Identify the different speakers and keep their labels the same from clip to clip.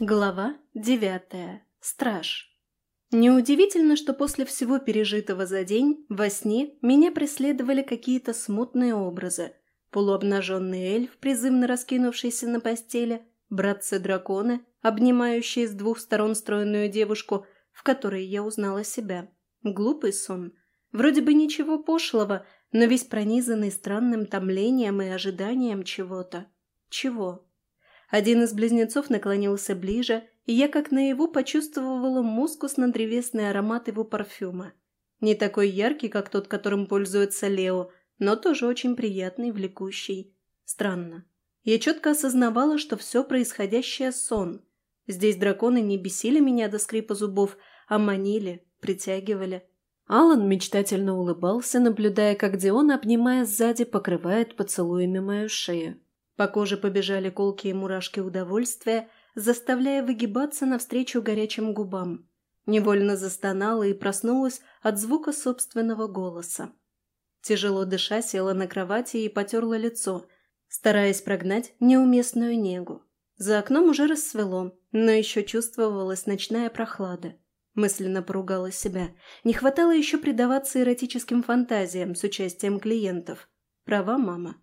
Speaker 1: Глава девятая. Страж. Неудивительно, что после всего пережитого за день во сне меня преследовали какие-то смутные образы. Полуобнаженный эльф, призывно раскинувшийся на постели, братцы-драконы, обнимающие с двух сторон стройную девушку, в которой я узнала себя. Глупый сон. Вроде бы ничего пошлого, но весь пронизанный странным томлением и ожиданием чего-то. Чего? Один из близнецов наклонился ближе, и я как наяву почувствовала мускусно-древесный аромат его парфюма. Не такой яркий, как тот, которым пользуется Лео, но тоже очень приятный, влекущий. Странно. Я четко осознавала, что все происходящее – сон. Здесь драконы не бесили меня до скрипа зубов, а манили, притягивали. Алан мечтательно улыбался, наблюдая, как Дион, обнимая сзади, покрывает поцелуями мою шею. По коже побежали колкие мурашки удовольствия, заставляя выгибаться навстречу горячим губам. Невольно застонала и проснулась от звука собственного голоса. Тяжело дыша, села на кровати и потерла лицо, стараясь прогнать неуместную негу. За окном уже рассвело, но еще чувствовалась ночная прохлада. Мысленно поругала себя. Не хватало еще предаваться эротическим фантазиям с участием клиентов. Права мама.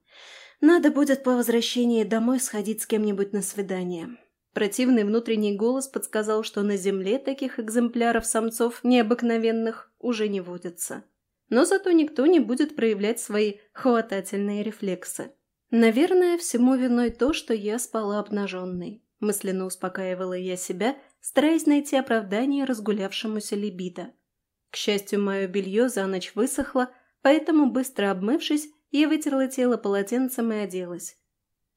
Speaker 1: Надо будет по возвращении домой сходить с кем-нибудь на свидание. Противный внутренний голос подсказал, что на Земле таких экземпляров самцов необыкновенных уже не водится. Но зато никто не будет проявлять свои хватательные рефлексы. Наверное, всему виной то, что я спала обнаженной. Мысленно успокаивала я себя, стараясь найти оправдание разгулявшемуся либидо. К счастью, мое белье за ночь высохло, поэтому, быстро обмывшись, я вытерла тело полотенцем и оделась.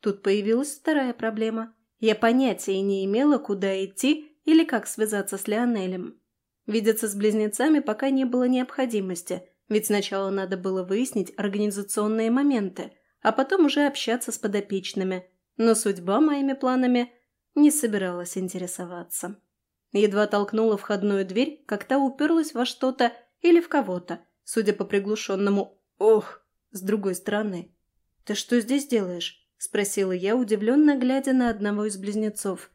Speaker 1: Тут появилась вторая проблема. Я понятия не имела, куда идти или как связаться с Леонелем. Видеться с близнецами пока не было необходимости, ведь сначала надо было выяснить организационные моменты, а потом уже общаться с подопечными. Но судьба моими планами не собиралась интересоваться. Едва толкнула входную дверь, как та уперлась во что-то или в кого-то, судя по приглушенному «ох», с другой стороны. «Ты что здесь делаешь?» – спросила я, удивленно глядя на одного из близнецов.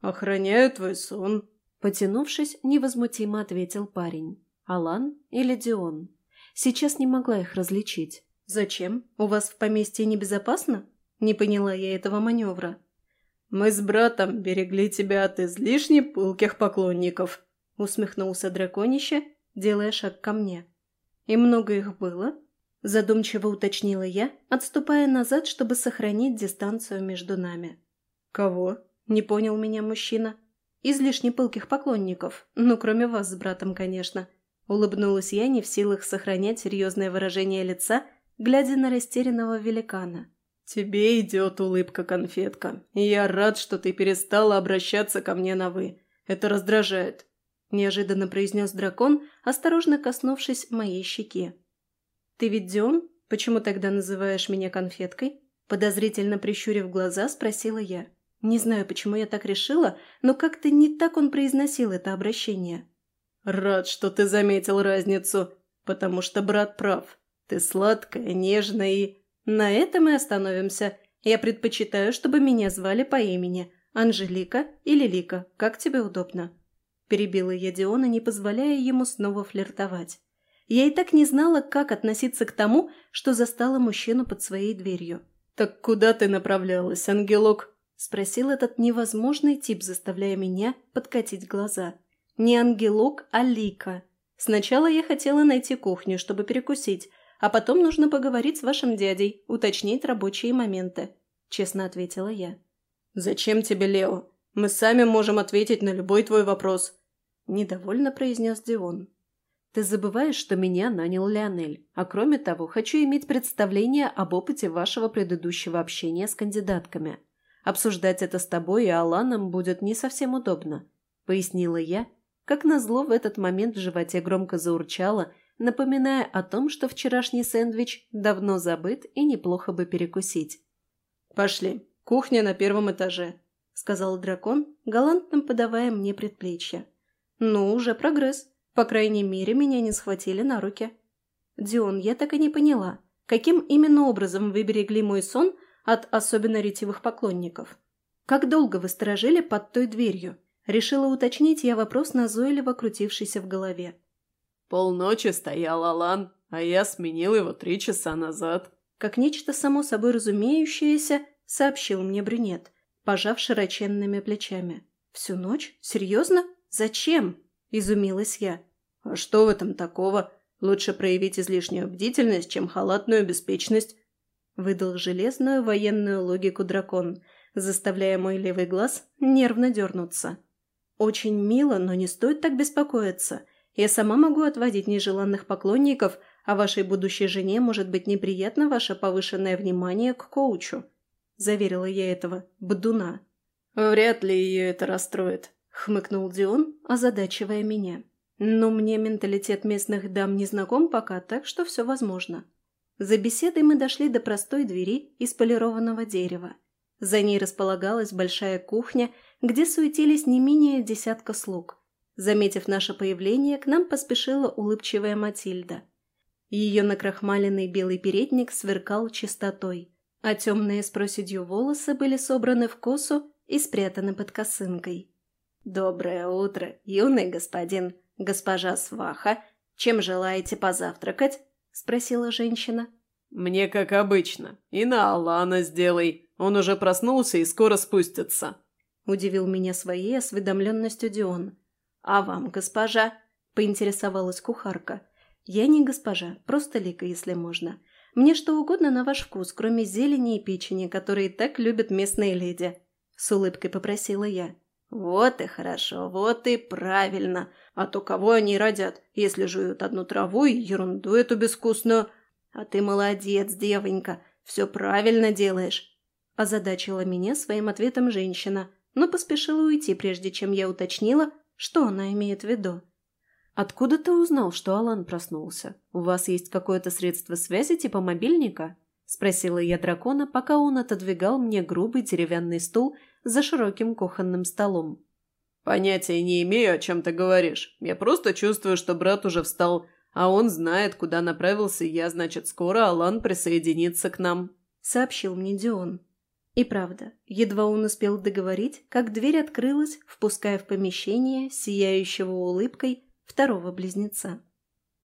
Speaker 2: «Охраняю твой сон», –
Speaker 1: потянувшись, невозмутимо ответил парень. «Алан или Дион?» Сейчас не могла их различить. «Зачем? У вас в поместье небезопасно?» Не поняла я этого маневра.
Speaker 2: «Мы с братом берегли тебя от излишне пылких поклонников», — усмехнулся драконище, делая шаг ко мне.
Speaker 1: «И много их было?» Задумчиво уточнила я, отступая назад, чтобы сохранить дистанцию между нами.
Speaker 2: «Кого?»
Speaker 1: – не понял меня мужчина. «Излишне пылких поклонников. Ну, кроме вас с братом, конечно». Улыбнулась я, не в силах сохранять серьезное выражение лица, глядя на растерянного великана.
Speaker 2: «Тебе идет улыбка, конфетка, и я рад, что ты перестала обращаться ко мне на «вы». Это раздражает», – неожиданно произнес дракон, осторожно коснувшись моей щеки.
Speaker 1: «Ты ведь Дион? Почему тогда называешь меня конфеткой?» Подозрительно прищурив глаза, спросила я. Не знаю, почему я так решила, но как-то не так он произносил это обращение.
Speaker 2: «Рад, что ты заметил разницу, потому что брат прав. Ты сладкая, нежная и...»
Speaker 1: «На этом мы остановимся. Я предпочитаю, чтобы меня звали по имени. Анжелика или Лика, как тебе удобно?» Перебила я Диона, не позволяя ему снова флиртовать. Я и так не знала, как относиться к тому, что застала мужчину под своей дверью.
Speaker 2: «Так куда ты направлялась, ангелок?»
Speaker 1: – спросил этот невозможный тип, заставляя меня подкатить глаза. «Не ангелок, а Лика. Сначала я хотела найти кухню, чтобы перекусить, а потом нужно поговорить с вашим дядей, уточнить рабочие моменты», – честно ответила я.
Speaker 2: «Зачем тебе Лео? Мы сами можем ответить на любой твой вопрос», – недовольно произнес Дион.
Speaker 1: Ты забываешь, что меня нанял Леонель, а кроме того, хочу иметь представление об опыте вашего предыдущего общения с кандидатками. Обсуждать это с тобой и Аланом будет не совсем удобно», — пояснила я, как назло в этот момент в животе громко заурчало, напоминая о том, что вчерашний сэндвич давно забыт и неплохо бы перекусить.
Speaker 2: «Пошли, кухня на первом этаже», — сказал дракон, галантно подавая мне предплечье.
Speaker 1: «Ну, уже прогресс», по крайней мере, меня не схватили на руки. Дион, я так и не поняла, каким именно образом вы берегли мой сон от особенно ретивых поклонников? Как долго вы сторожили под той дверью? Решила уточнить я вопрос, назойливо крутившийся в голове.
Speaker 2: Полночи стоял Алан, а я сменил его три часа назад.
Speaker 1: Как нечто само собой разумеющееся, сообщил мне брюнет, пожав широченными плечами. «Всю ночь? Серьезно? Зачем?» – изумилась я.
Speaker 2: «А что в этом такого? Лучше проявить излишнюю бдительность, чем халатную беспечность», – выдал железную военную логику дракон, заставляя мой левый глаз нервно дернуться.
Speaker 1: «Очень мило, но не стоит так беспокоиться. Я сама могу отводить нежеланных поклонников, а вашей будущей жене может быть неприятно ваше повышенное внимание к коучу», – заверила я этого бдуна.
Speaker 2: «Вряд ли ее это расстроит», – хмыкнул Дион, озадачивая меня.
Speaker 1: «Но мне менталитет местных дам не знаком пока, так что все возможно». За беседой мы дошли до простой двери из полированного дерева. За ней располагалась большая кухня, где суетились не менее десятка слуг. Заметив наше появление, к нам поспешила улыбчивая Матильда. Ее накрахмаленный белый передник сверкал чистотой, а темные с проседью волосы были собраны в косу и спрятаны под косынкой.
Speaker 3: «Доброе утро, юный господин, госпожа Сваха. Чем желаете позавтракать?» – спросила женщина.
Speaker 2: «Мне как обычно. И на Алана сделай. Он уже проснулся и скоро спустится», – удивил меня своей осведомленностью Дион.
Speaker 3: «А вам, госпожа?» – поинтересовалась кухарка.
Speaker 1: «Я не госпожа, просто Лика, если можно. Мне что угодно на ваш вкус, кроме зелени и печени, которые так любят местные леди», – с улыбкой попросила я.
Speaker 3: «Вот и хорошо, вот и правильно. А то кого они родят, если жуют одну траву и ерунду эту безвкусную? А ты молодец, девонька, все правильно делаешь. Озадачила меня своим ответом женщина, но поспешила уйти, прежде чем я уточнила, что она имеет в виду.
Speaker 1: «Откуда ты узнал, что Алан проснулся? У вас есть какое-то средство связи типа мобильника?» – спросила я дракона, пока он отодвигал мне грубый деревянный стул за широким кухонным столом.
Speaker 2: «Понятия не имею, о чем ты говоришь. Я просто чувствую, что брат уже встал, а он знает, куда направился я, значит, скоро Алан присоединится к нам», – сообщил мне Дион.
Speaker 1: И правда, едва он успел договорить, как дверь открылась, впуская в помещение, сияющего улыбкой, второго близнеца.